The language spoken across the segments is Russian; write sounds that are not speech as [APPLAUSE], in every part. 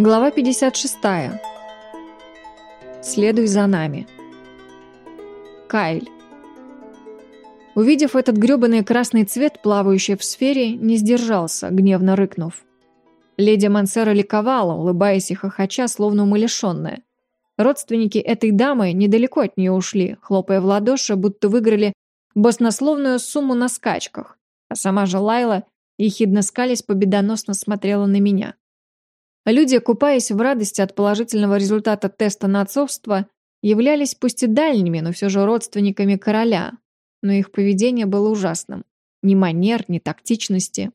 Глава 56. Следуй за нами. Кайль. Увидев этот грёбаный красный цвет, плавающий в сфере, не сдержался, гневно рыкнув. Леди Мансера ликовала, улыбаясь и хохоча, словно умалишенная. Родственники этой дамы недалеко от нее ушли, хлопая в ладоши, будто выиграли баснословную сумму на скачках, а сама же Лайла, ехидно скались, победоносно смотрела на меня. Люди, купаясь в радости от положительного результата теста на отцовство, являлись пусть и дальними, но все же родственниками короля. Но их поведение было ужасным. Ни манер, ни тактичности.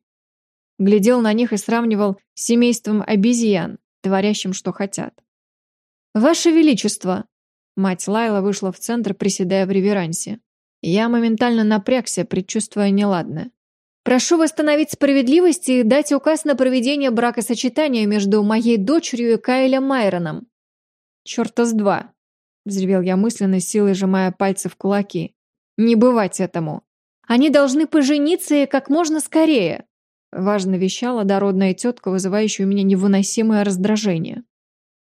Глядел на них и сравнивал с семейством обезьян, творящим, что хотят. «Ваше Величество!» Мать Лайла вышла в центр, приседая в реверансе. Я моментально напрягся, предчувствуя неладное. Прошу восстановить справедливость и дать указ на проведение бракосочетания между моей дочерью и Кайлем Майроном. Чёрта с два. Взревел я мысленно, силой сжимая пальцы в кулаки. Не бывать этому. Они должны пожениться и как можно скорее. Важно вещала дородная тетка, вызывающая у меня невыносимое раздражение.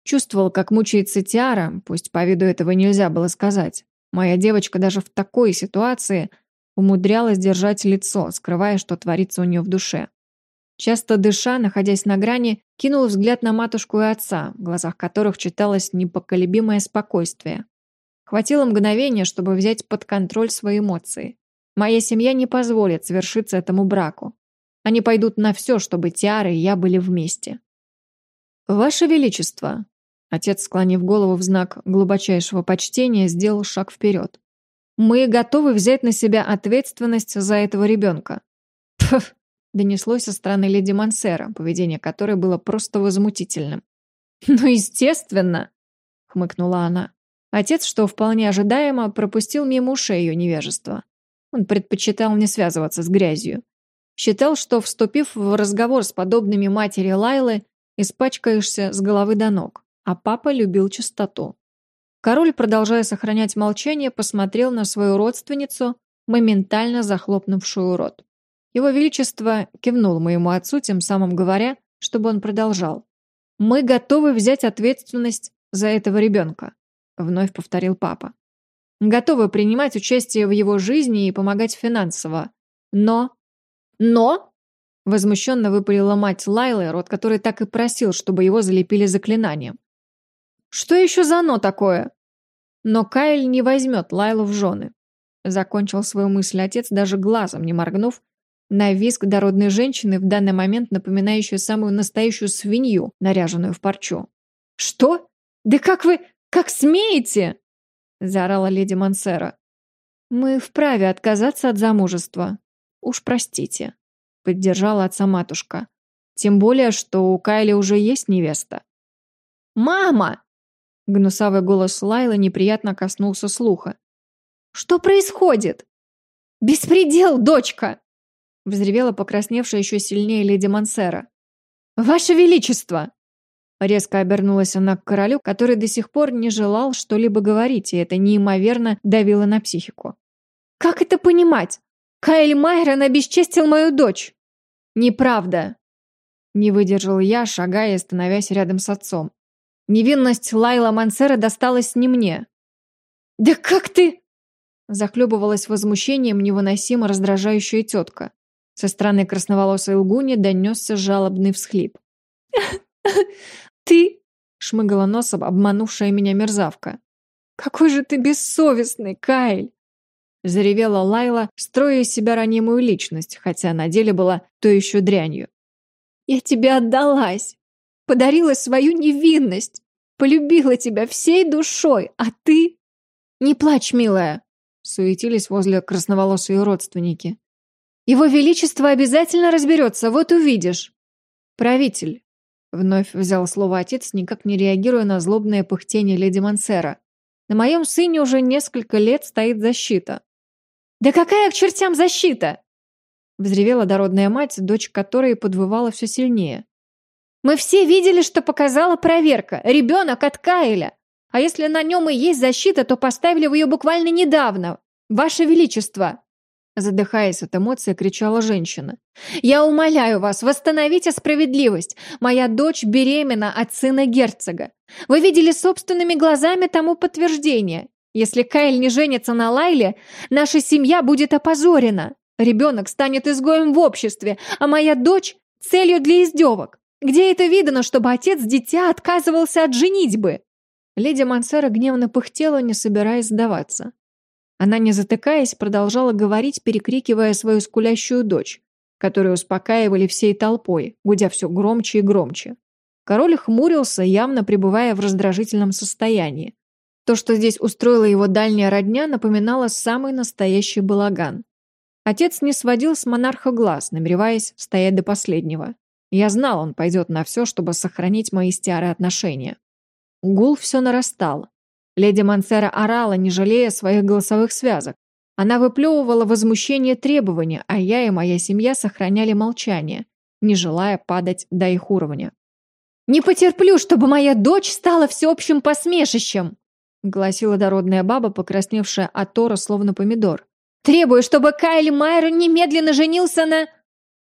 Чувствовал, как мучается Тиара, пусть по виду этого нельзя было сказать. Моя девочка даже в такой ситуации – умудрялась держать лицо, скрывая, что творится у нее в душе. Часто дыша, находясь на грани, кинул взгляд на матушку и отца, в глазах которых читалось непоколебимое спокойствие. Хватило мгновения, чтобы взять под контроль свои эмоции. Моя семья не позволит свершиться этому браку. Они пойдут на все, чтобы Тиара и я были вместе. «Ваше Величество!» Отец, склонив голову в знак глубочайшего почтения, сделал шаг вперед. Мы готовы взять на себя ответственность за этого ребенка. Пф, донеслось со стороны леди Мансера, поведение которой было просто возмутительным. «Ну, естественно!» — хмыкнула она. Отец, что вполне ожидаемо, пропустил мимо ушей ее невежество. Он предпочитал не связываться с грязью. Считал, что, вступив в разговор с подобными матери Лайлы, испачкаешься с головы до ног, а папа любил чистоту. Король, продолжая сохранять молчание, посмотрел на свою родственницу, моментально захлопнувшую рот. Его Величество кивнул моему отцу, тем самым говоря, чтобы он продолжал. «Мы готовы взять ответственность за этого ребенка», — вновь повторил папа. «Готовы принимать участие в его жизни и помогать финансово. Но...» «Но?» — возмущенно выпалила мать Лайлы, рот которой так и просил, чтобы его залепили заклинанием. «Что еще за «но» такое?» Но Кайл не возьмет Лайлу в жены. Закончил свою мысль отец, даже глазом не моргнув, на визг дородной женщины, в данный момент напоминающую самую настоящую свинью, наряженную в парчу. «Что? Да как вы... как смеете?» – заорала леди Мансера. «Мы вправе отказаться от замужества. Уж простите», – поддержала отца матушка. «Тем более, что у Кайли уже есть невеста». «Мама!» Гнусавый голос Лайлы неприятно коснулся слуха. «Что происходит?» «Беспредел, дочка!» Взревела покрасневшая еще сильнее леди Мансера. «Ваше Величество!» Резко обернулась она к королю, который до сих пор не желал что-либо говорить, и это неимоверно давило на психику. «Как это понимать? Кайл Майрон обесчестил мою дочь!» «Неправда!» Не выдержал я, шагая и становясь рядом с отцом. Невинность Лайла Мансера досталась не мне. «Да как ты...» Захлебывалась возмущением невыносимо раздражающая тетка. Со стороны красноволосой лгуни донесся жалобный всхлип. [LAUGHS] «Ты...» — шмыгала носом обманувшая меня мерзавка. «Какой же ты бессовестный, Кайль!» Заревела Лайла, строя из себя ранимую личность, хотя на деле была то еще дрянью. «Я тебе отдалась! Подарила свою невинность. Полюбила тебя всей душой, а ты... Не плачь, милая, суетились возле красноволосые родственники. Его Величество обязательно разберется, вот увидишь. Правитель. Вновь взял слово отец, никак не реагируя на злобное пыхтение леди Мансера. На моем сыне уже несколько лет стоит защита. «Да какая к чертям защита?» Взревела дородная мать, дочь которой подвывала все сильнее. Мы все видели, что показала проверка. Ребенок от Кайля. А если на нем и есть защита, то поставили вы ее буквально недавно. Ваше Величество!» Задыхаясь от эмоций, кричала женщина. «Я умоляю вас, восстановите справедливость! Моя дочь беременна от сына герцога. Вы видели собственными глазами тому подтверждение. Если Кайл не женится на Лайле, наша семья будет опозорена. Ребенок станет изгоем в обществе, а моя дочь – целью для издевок. Где это видано, чтобы отец дитя отказывался от женитьбы?» Леди Мансера гневно пыхтела, не собираясь сдаваться. Она, не затыкаясь, продолжала говорить, перекрикивая свою скулящую дочь, которую успокаивали всей толпой, гудя все громче и громче. Король хмурился, явно пребывая в раздражительном состоянии. То, что здесь устроила его дальняя родня, напоминало самый настоящий балаган. Отец не сводил с монарха глаз, намереваясь стоять до последнего. Я знал, он пойдет на все, чтобы сохранить мои старые отношения. Гул все нарастал, Леди Мансера орала, не жалея своих голосовых связок. Она выплевывала возмущение требования, а я и моя семья сохраняли молчание, не желая падать до их уровня. «Не потерплю, чтобы моя дочь стала всеобщим посмешищем!» гласила дородная баба, покрасневшая от тора, словно помидор. «Требую, чтобы Кайли Майер немедленно женился на...»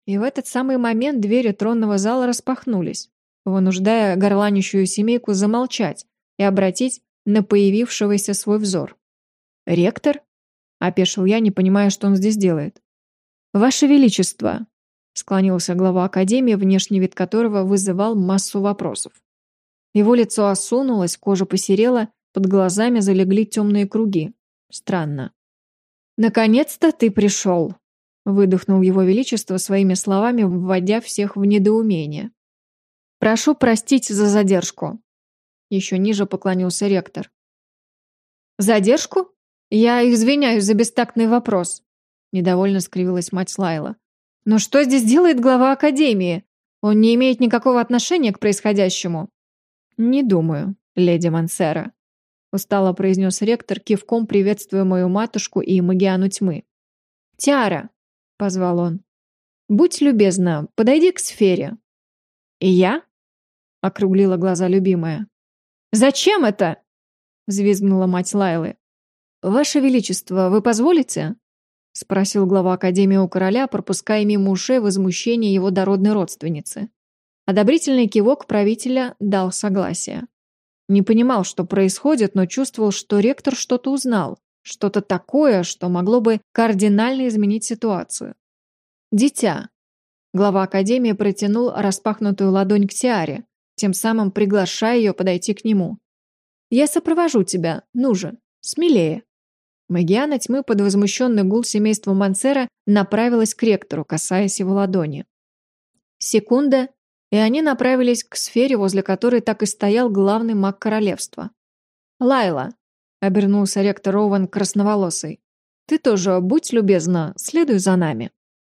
И в этот самый момент двери тронного зала распахнулись, вынуждая горланищую семейку замолчать и обратить на появившегося свой взор. «Ректор?» — опешил я, не понимая, что он здесь делает. «Ваше Величество!» — склонился глава Академии, внешний вид которого вызывал массу вопросов. Его лицо осунулось, кожа посерела, под глазами залегли темные круги. Странно. «Наконец-то ты пришел!» — выдохнул его величество своими словами, вводя всех в недоумение. «Прошу простить за задержку. Еще ниже поклонился ректор. «Задержку? Я извиняюсь за бестактный вопрос», недовольно скривилась мать Слайла. «Но что здесь делает глава Академии? Он не имеет никакого отношения к происходящему». «Не думаю, леди Мансера», устало произнес ректор, кивком приветствуя мою матушку и магиану тьмы. «Тиара», — позвал он, — «будь любезна, подойди к сфере». «И я?» — округлила глаза любимая. «Зачем это?» — взвизгнула мать Лайлы. «Ваше Величество, вы позволите?» — спросил глава Академии у короля, пропуская мимо ушей возмущение его дородной родственницы. Одобрительный кивок правителя дал согласие. Не понимал, что происходит, но чувствовал, что ректор что-то узнал, что-то такое, что могло бы кардинально изменить ситуацию. «Дитя». Глава Академии протянул распахнутую ладонь к Тиаре, тем самым приглашая ее подойти к нему. «Я сопровожу тебя, ну же, смелее». Магиана тьмы под возмущенный гул семейства Мансера направилась к ректору, касаясь его ладони. Секунда, и они направились к сфере, возле которой так и стоял главный маг королевства. «Лайла», — обернулся ректор Роуэн красноволосый, — «ты тоже, будь любезна, следуй за нами».